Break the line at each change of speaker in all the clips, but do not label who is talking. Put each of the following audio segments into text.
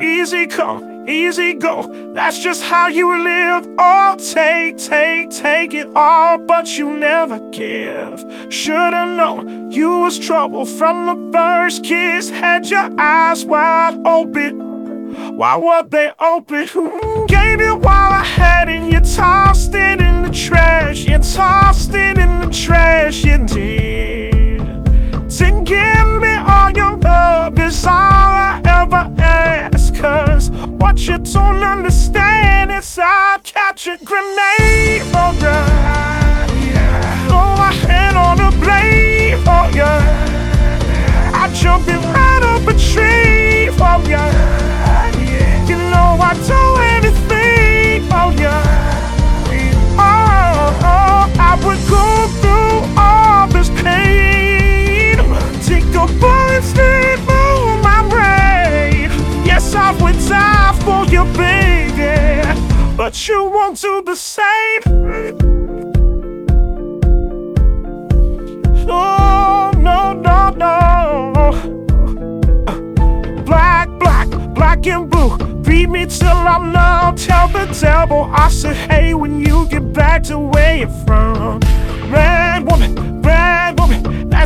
Easy come, easy go. That's just how you live. Oh, take, take, take it all, but you never give. Should've known you was trouble from the first kiss. Had your eyes wide open. Why were they open? Gave you all I had and you tossed it in the trash. You tossed it in the trash, you did. What you don't understand is I'd catch a grenade for ya. Throw my you, baby. But you won't do the same. Oh, no, no, no. Black, black, black and blue. Beat me till I'm numb. Tell the devil I said, hey, when you get back to where you're from.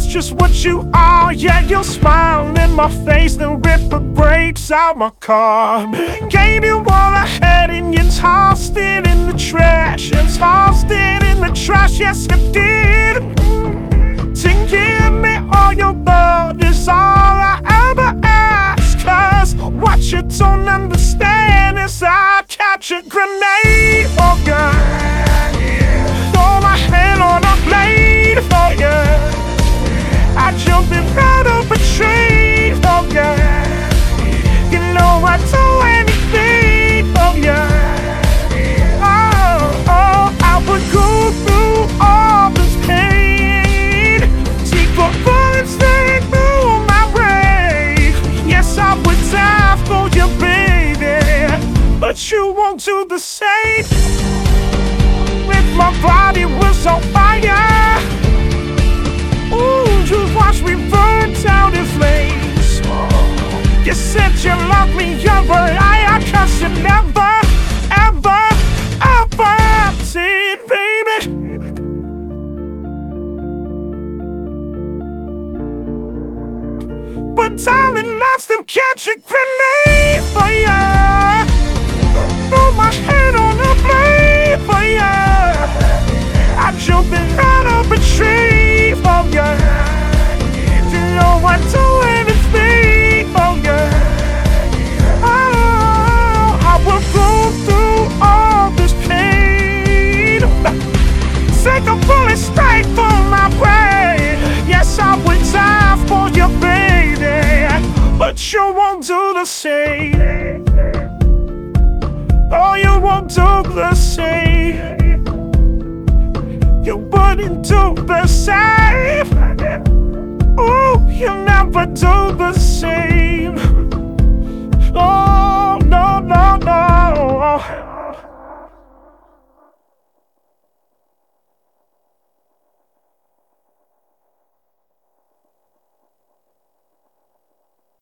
Just what you are. Yeah, you'll smile in my face, then rip the brakes out my car. Gave you all I had and you tossed it in the trash. And tossed it in the trash, yes, you did. To give me all your love is all I ever ask. Cause what you don't understand is I catch a you do the same. If my body was on fire. Ooh, you watched me burn down in flames. You said you loved me, you're a liar, cause you never, ever, ever did, baby. But darling, loves them catch a grenade for ya. Same. Oh, you won't do the same. You wouldn't do the same. Oh, you never do the same.